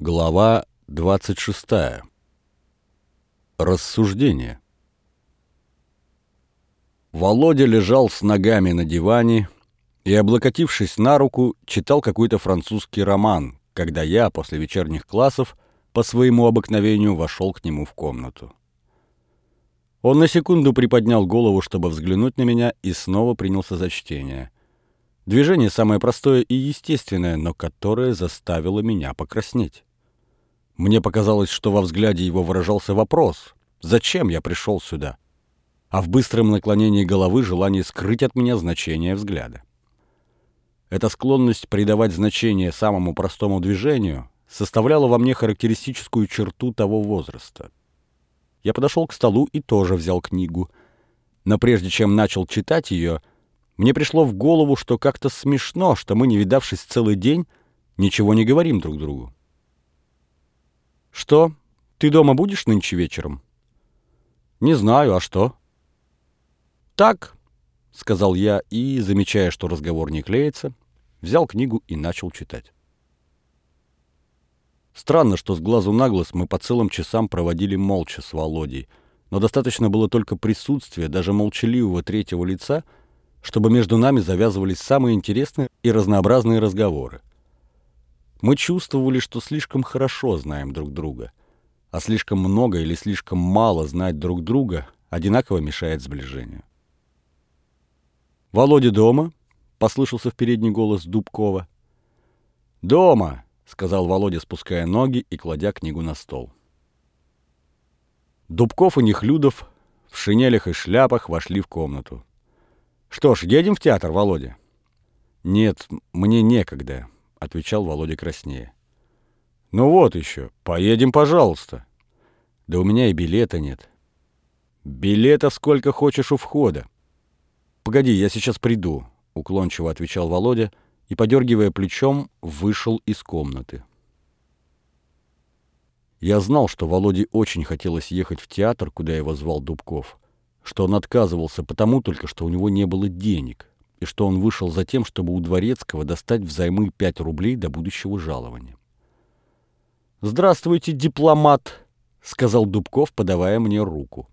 Глава 26. Рассуждение. Володя лежал с ногами на диване и, облокотившись на руку, читал какой-то французский роман, когда я после вечерних классов по своему обыкновению вошел к нему в комнату. Он на секунду приподнял голову, чтобы взглянуть на меня, и снова принялся за чтение. Движение самое простое и естественное, но которое заставило меня покраснеть. Мне показалось, что во взгляде его выражался вопрос «Зачем я пришел сюда?» а в быстром наклонении головы желание скрыть от меня значение взгляда. Эта склонность придавать значение самому простому движению составляла во мне характеристическую черту того возраста. Я подошел к столу и тоже взял книгу. Но прежде чем начал читать ее, мне пришло в голову, что как-то смешно, что мы, не видавшись целый день, ничего не говорим друг другу. «Что, ты дома будешь нынче вечером?» «Не знаю, а что?» «Так», — сказал я и, замечая, что разговор не клеится, взял книгу и начал читать. Странно, что с глазу на глаз мы по целым часам проводили молча с Володей, но достаточно было только присутствия даже молчаливого третьего лица, чтобы между нами завязывались самые интересные и разнообразные разговоры. Мы чувствовали, что слишком хорошо знаем друг друга, а слишком много или слишком мало знать друг друга одинаково мешает сближению. «Володя дома?» — послышался в передний голос Дубкова. «Дома!» — сказал Володя, спуская ноги и кладя книгу на стол. Дубков и Нехлюдов в шинелях и шляпах вошли в комнату. «Что ж, едем в театр, Володя?» «Нет, мне некогда», — отвечал Володя краснее. «Ну вот еще, поедем, пожалуйста». «Да у меня и билета нет». «Билетов сколько хочешь у входа». «Погоди, я сейчас приду», — уклончиво отвечал Володя и, подергивая плечом, вышел из комнаты. Я знал, что Володе очень хотелось ехать в театр, куда его звал Дубков, что он отказывался потому только, что у него не было денег, и что он вышел за тем, чтобы у Дворецкого достать взаймы 5 рублей до будущего жалования. «Здравствуйте, дипломат!» — сказал Дубков, подавая мне руку.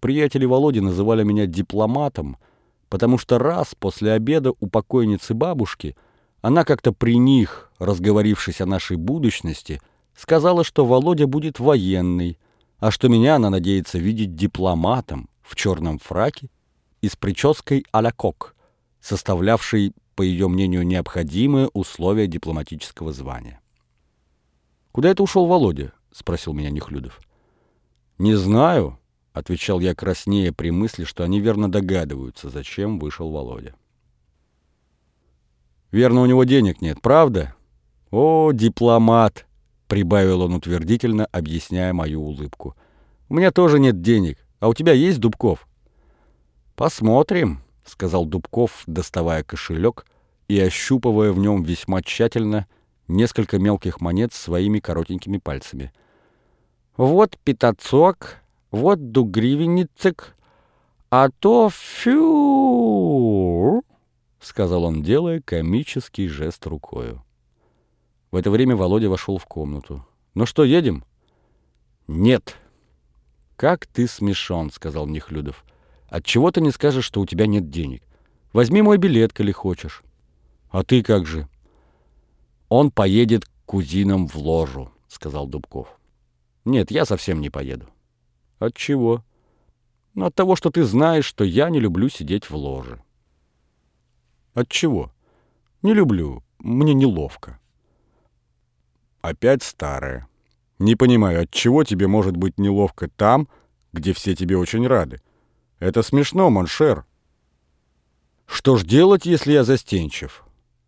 Приятели Володи называли меня дипломатом, потому что раз после обеда у покойницы бабушки она как-то при них, разговорившись о нашей будущности, сказала, что Володя будет военный, а что меня она надеется видеть дипломатом в черном фраке и с прической а-ля кок, составлявшей, по ее мнению, необходимые условия дипломатического звания. «Куда это ушел Володя?» — спросил меня Нехлюдов. «Не знаю», — отвечал я краснее при мысли, что они верно догадываются, зачем вышел Володя. «Верно, у него денег нет, правда?» «О, дипломат!» — прибавил он утвердительно, объясняя мою улыбку. «У меня тоже нет денег, а у тебя есть Дубков?» «Посмотрим», — сказал Дубков, доставая кошелек и ощупывая в нем весьма тщательно несколько мелких монет своими коротенькими пальцами. «Вот пятацок, вот дугривенницек, а то фю, сказал он, делая комический жест рукою. В это время Володя вошел в комнату. «Ну что, едем?» «Нет». «Как ты смешон», — сказал Нехлюдов. «Отчего ты не скажешь, что у тебя нет денег? Возьми мой билет, коли хочешь». «А ты как же?» «Он поедет к кузинам в ложу», — сказал Дубков. «Нет, я совсем не поеду». От чего? Ну, от того, что ты знаешь, что я не люблю сидеть в ложе. От чего? Не люблю. Мне неловко. Опять старая. Не понимаю, от чего тебе может быть неловко там, где все тебе очень рады. Это смешно, mon cher. Что ж делать, если я застенчив?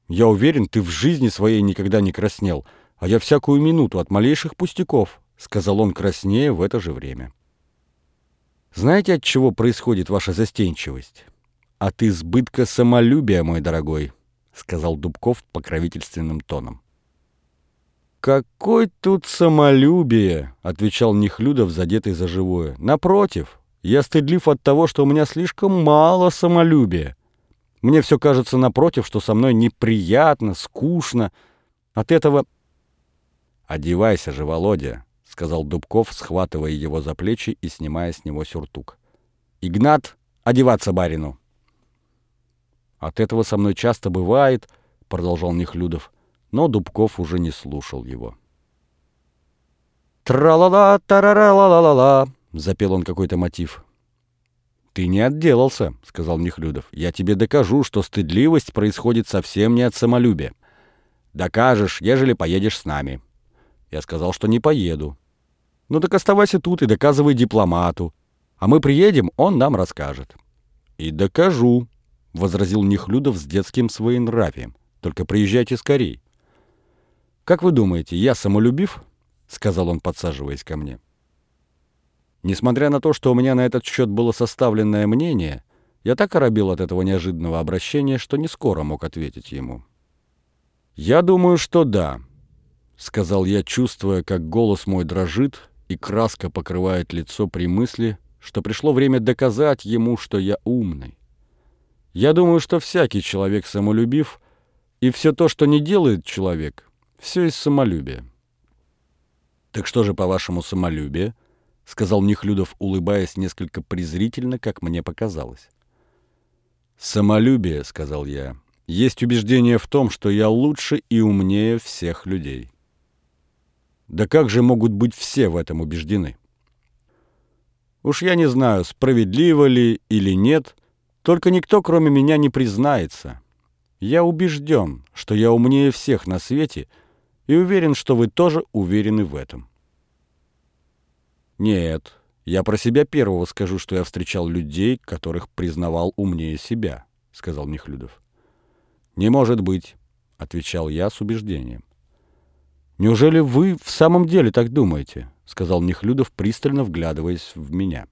Я уверен, ты в жизни своей никогда не краснел, а я всякую минуту от малейших пустяков, сказал он краснее в это же время. Знаете, от чего происходит ваша застенчивость? От избытка самолюбия, мой дорогой, сказал Дубков покровительственным тоном. «Какой тут самолюбие!» — отвечал Нехлюдов, задетый за живое. «Напротив, я стыдлив от того, что у меня слишком мало самолюбия. Мне все кажется напротив, что со мной неприятно, скучно. От этого... «Одевайся же, Володя», — сказал Дубков, схватывая его за плечи и снимая с него сюртук. «Игнат, одеваться барину!» «От этого со мной часто бывает», — продолжал Нехлюдов, но Дубков уже не слушал его. «Тра-ла-ла, тарара-ла-ла-ла-ла», — запел он какой-то мотив. «Ты не отделался», — сказал Нехлюдов. «Я тебе докажу, что стыдливость происходит совсем не от самолюбия. Докажешь, ежели поедешь с нами». Я сказал, что не поеду. «Ну так оставайся тут и доказывай дипломату. А мы приедем, он нам расскажет». «И докажу», — возразил Нехлюдов с детским своенравием. «Только приезжайте скорей». «Как вы думаете, я самолюбив?» — сказал он, подсаживаясь ко мне. Несмотря на то, что у меня на этот счет было составленное мнение, я так оробил от этого неожиданного обращения, что не скоро мог ответить ему. «Я думаю, что да», — сказал я, чувствуя, как голос мой дрожит и краска покрывает лицо при мысли, что пришло время доказать ему, что я умный. Я думаю, что всякий человек самолюбив, и все то, что не делает человек, все из самолюбия. «Так что же, по-вашему, самолюбие?» — сказал Нехлюдов, улыбаясь несколько презрительно, как мне показалось. «Самолюбие», — сказал я, — «есть убеждение в том, что я лучше и умнее всех людей». «Да как же могут быть все в этом убеждены?» «Уж я не знаю, справедливо ли или нет, только никто, кроме меня, не признается. Я убежден, что я умнее всех на свете — и уверен, что вы тоже уверены в этом. Нет, я про себя первого скажу, что я встречал людей, которых признавал умнее себя, сказал Нехлюдов. Не может быть, отвечал я с убеждением. Неужели вы в самом деле так думаете? сказал Нехлюдов, пристально вглядываясь в меня.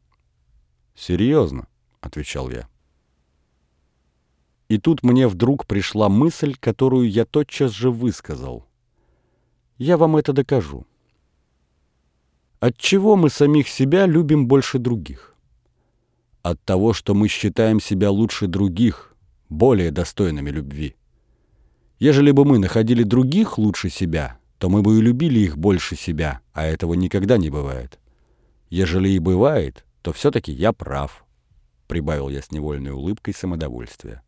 Серьезно, отвечал я. И тут мне вдруг пришла мысль, которую я тотчас же высказал. Я вам это докажу. От чего мы самих себя любим больше других? От того, что мы считаем себя лучше других, более достойными любви. Ежели бы мы находили других лучше себя, то мы бы и любили их больше себя, а этого никогда не бывает. Ежели и бывает, то все-таки я прав, прибавил я с невольной улыбкой самодовольствия.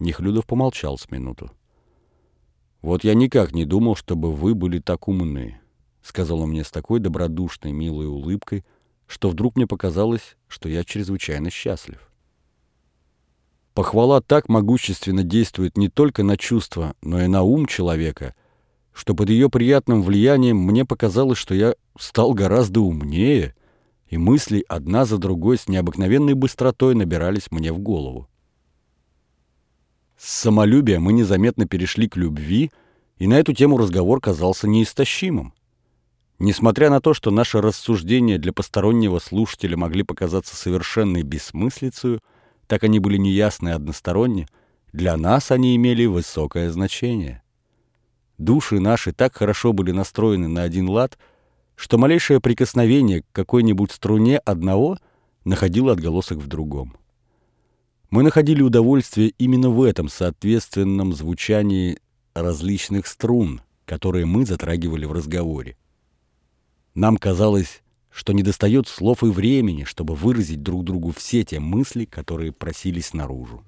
Нехлюдов помолчал с минуту. «Вот я никак не думал, чтобы вы были так умны», — сказал он мне с такой добродушной, милой улыбкой, что вдруг мне показалось, что я чрезвычайно счастлив. Похвала так могущественно действует не только на чувства, но и на ум человека, что под ее приятным влиянием мне показалось, что я стал гораздо умнее, и мысли одна за другой с необыкновенной быстротой набирались мне в голову. С самолюбия мы незаметно перешли к любви, и на эту тему разговор казался неистощимым. Несмотря на то, что наши рассуждения для постороннего слушателя могли показаться совершенной бессмыслицей, так они были неясны и односторонни, для нас они имели высокое значение. Души наши так хорошо были настроены на один лад, что малейшее прикосновение к какой-нибудь струне одного находило отголосок в другом. Мы находили удовольствие именно в этом соответственном звучании различных струн, которые мы затрагивали в разговоре. Нам казалось, что недостает слов и времени, чтобы выразить друг другу все те мысли, которые просились наружу.